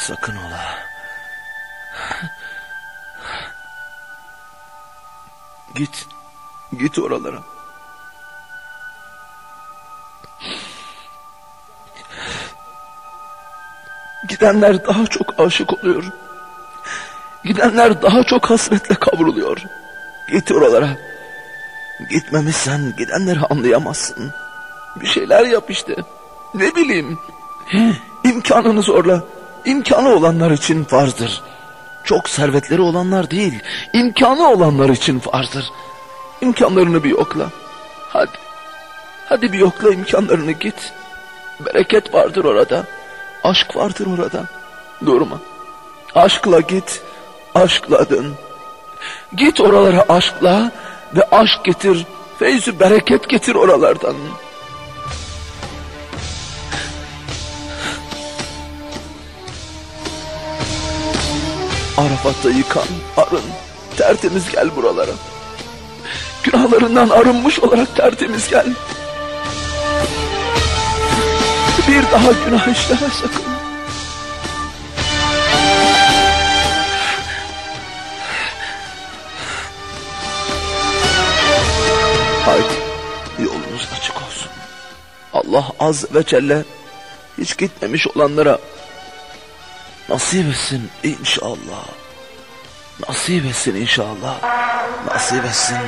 Sakın ola. Git. Git oralara. Gidenler daha çok aşık oluyor. Gidenler daha çok hasretle kavruluyor. Git oralara. Gitmemişsen gidenleri anlayamazsın. Bir şeyler yap işte. Ne bileyim. İmkanını zorla. İmkanı olanlar için farzdır. Çok servetleri olanlar değil, imkanı olanlar için farzdır. İmkanlarını bir yokla. Hadi. Hadi bir yokla imkanlarını git. Bereket vardır orada. Aşk vardır orada. Durma. Aşkla git. Aşkla dön. Git oralara aşkla ve aşk getir. Feyzü bereket getir oralardan. Arafat'ta yıkan, arın, tertemiz gel buralara. Günahlarından arınmış olarak tertemiz gel. Bir daha günah işleme sakın. Haydi yolunuz açık olsun. Allah az ve celle hiç gitmemiş olanlara nasip etsin inşallah. Nasip etsin inşallah. Nasip etsin.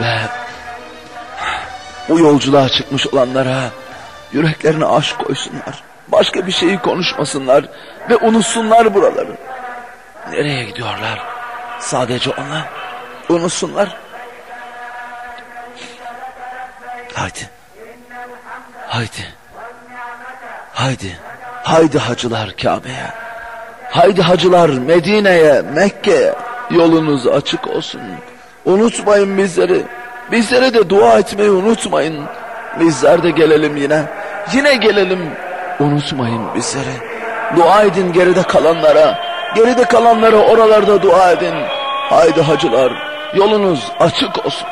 Ve bu yolculuğa çıkmış olanlara yüreklerine aşk koysunlar. Başka bir şeyi konuşmasınlar ve unutsunlar buraları. Nereye gidiyorlar? Sadece ona unutsunlar. Haydi. Haydi. Haydi. Haydi hacılar Kabe'ye. Haydi hacılar Medine'ye, Mekke'ye. Yolunuz açık olsun. Unutmayın bizleri. Bizlere de dua etmeyi unutmayın. Bizler de gelelim yine. Yine gelelim. Unutmayın bizleri. Dua edin geride kalanlara. Geride kalanlara oralarda dua edin. Haydi hacılar. Yolunuz açık olsun.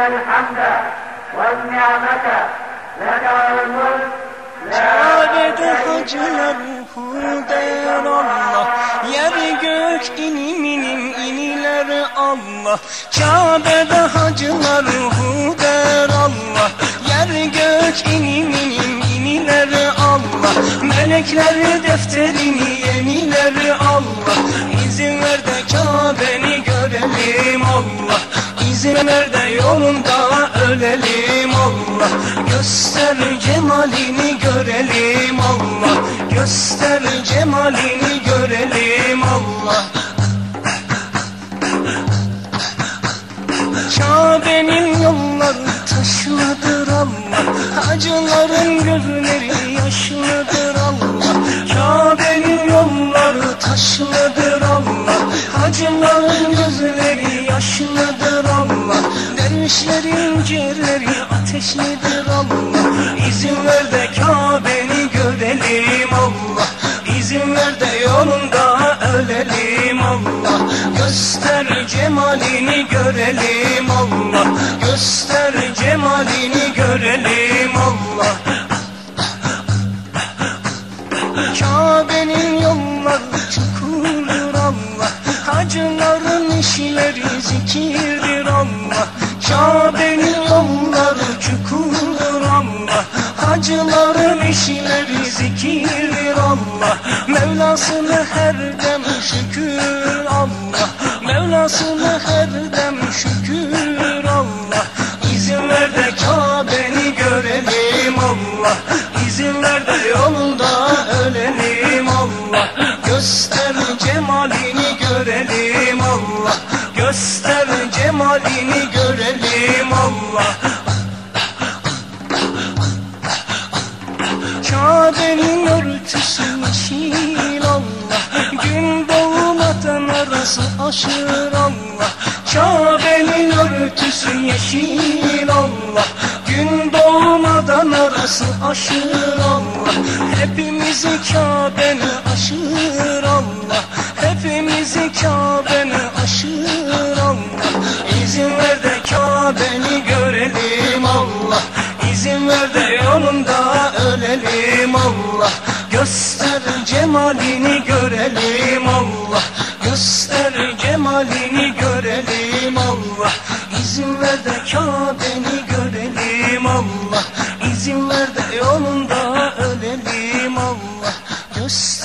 الحمد والنعمة لك الملك Kabe'de hacılar der Allah Yer gök inim inim iniler Allah Kabe'de hacılar der Allah Yer gök inim inim iniler Allah Melekler defterini İzin ver de yolunda ölelim Allah? Göster cemalini görelim Allah. Göster cemalini görelim Allah. Kabe'nin yolları taşlıdır Allah. Hacıların gözleri ateşlidir Allah? İzin ver de Kabe'ni görelim Allah. İzin ver de yolunda ölelim Allah. Göster cemalini görelim Allah. Göster cemalini görelim İşleri zikirdir Allah. Mevlasını her dem şükür Allah. Mevlasını her dem şükür Allah. İzin ver de Kabe'ni görelim Allah. İzin ver de yolunda ölelim Allah. Göster cemalini görelim Allah. Göster cemalini görelim Allah Kabe'nin örtüsü yeşil Allah. Gün doğmadan arası aşır Allah. Kabe örtüsü yeşil Allah. Gün doğmadan arası aşır Allah. Hepimizi Kabe'ne aşır Allah. Hepimizi Kabe'ne cemalini görelim Allah. İzin ver de Kabe'ni görelim Allah. İzin ver de yolunda ölelim Allah. Göster